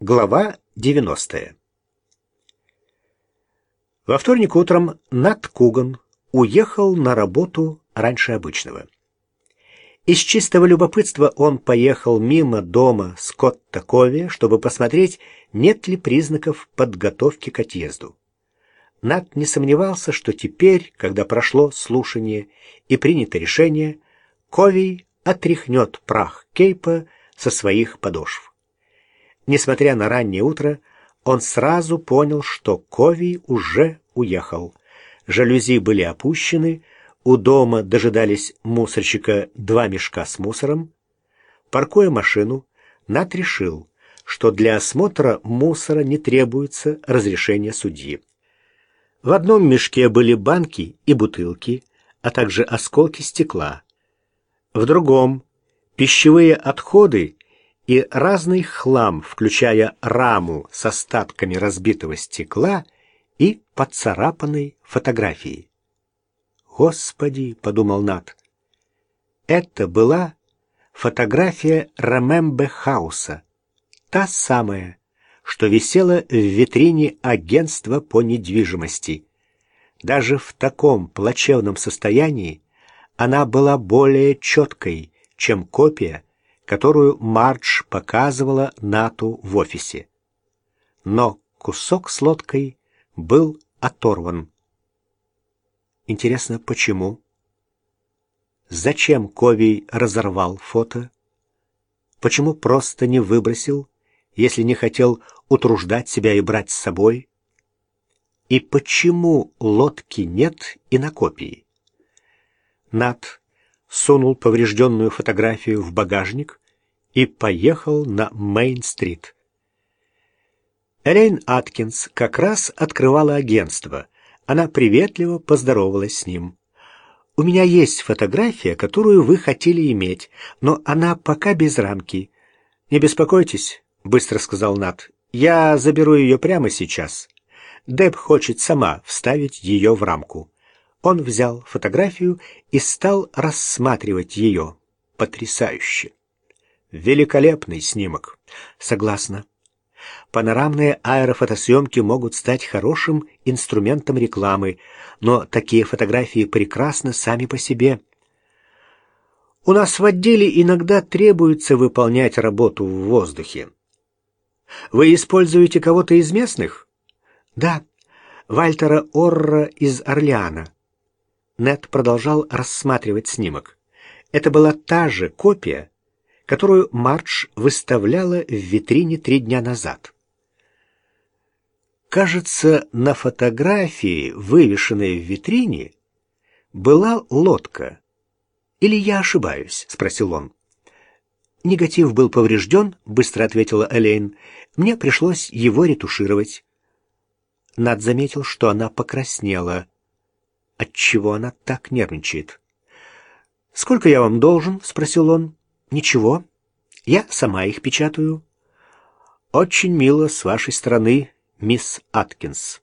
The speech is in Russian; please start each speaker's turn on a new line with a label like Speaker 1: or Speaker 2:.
Speaker 1: Глава 90. Во вторник утром Нат Куган уехал на работу раньше обычного. Из чистого любопытства он поехал мимо дома Скотта Кови, чтобы посмотреть, нет ли признаков подготовки к отъезду. Нат не сомневался, что теперь, когда прошло слушание и принято решение, Кови отряхнет прах Кейпа со своих подошв. Несмотря на раннее утро, он сразу понял, что Кови уже уехал. Жалюзи были опущены, у дома дожидались мусорщика два мешка с мусором. Паркуя машину, Нат решил, что для осмотра мусора не требуется разрешение судьи. В одном мешке были банки и бутылки, а также осколки стекла. В другом — пищевые отходы и разный хлам, включая раму с остатками разбитого стекла и поцарапанной фотографией. «Господи!» — подумал Нат. Это была фотография Ремембе Хауса, та самая, что висела в витрине агентства по недвижимости. Даже в таком плачевном состоянии она была более четкой, чем копия, которую Мардж показывала Нату в офисе. Но кусок с лодкой был оторван. Интересно, почему? Зачем Ковий разорвал фото? Почему просто не выбросил, если не хотел утруждать себя и брать с собой? И почему лодки нет и на копии? Нат сунул поврежденную фотографию в багажник и поехал на Мейн-стрит. Элейн Аткинс как раз открывала агентство. Она приветливо поздоровалась с ним. «У меня есть фотография, которую вы хотели иметь, но она пока без рамки. Не беспокойтесь», — быстро сказал Нат. «Я заберу ее прямо сейчас. Деб хочет сама вставить ее в рамку». Он взял фотографию и стал рассматривать ее. Потрясающе! Великолепный снимок. Согласна. Панорамные аэрофотосъемки могут стать хорошим инструментом рекламы, но такие фотографии прекрасны сами по себе. У нас в отделе иногда требуется выполнять работу в воздухе. Вы используете кого-то из местных? Да, Вальтера Орра из Орлеана. Нед продолжал рассматривать снимок. Это была та же копия, которую Мардж выставляла в витрине три дня назад. Кажется, на фотографии, вывешенной в витрине, была лодка. Или я ошибаюсь? спросил он. Негатив был поврежден, быстро ответила Элейн. Мне пришлось его ретушировать. Над заметил, что она покраснела. Отчего она так нервничает? «Сколько я вам должен?» — спросил он. «Ничего. Я сама их печатаю». «Очень мило с вашей стороны, мисс Аткинс».